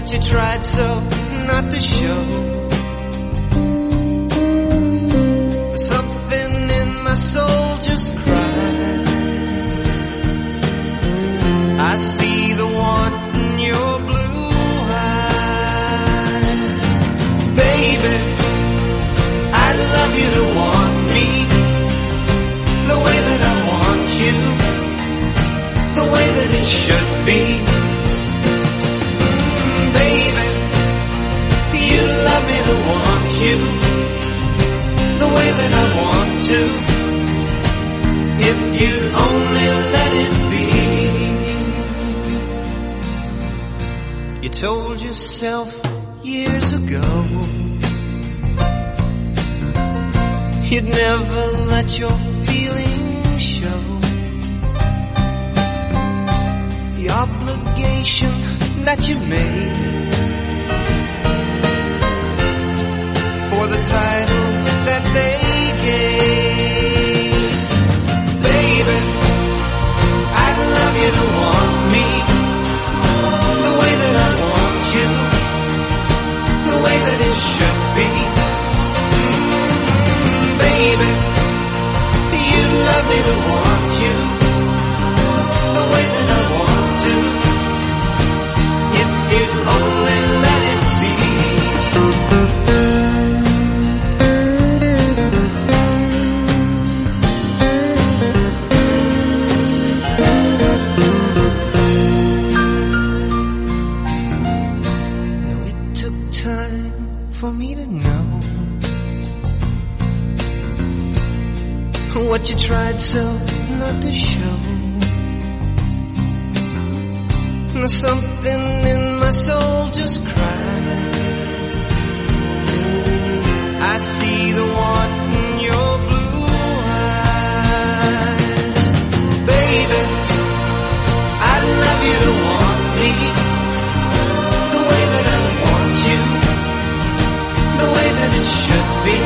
what you tried so not to show. Something in my soul just cried. I see the want in your blue eyes. Baby, I'd love you to want me the way that I want you, the way that it should be. To want you, the way that I want to, if you only let it be. You told yourself years ago You'd never let your feelings show. The obligation that you made title that they gave. Baby, I'd love you to want me the way that I want you, the way that it should be baby. You love me know. what you tried so not to show. Something in my soul just cried. 雪。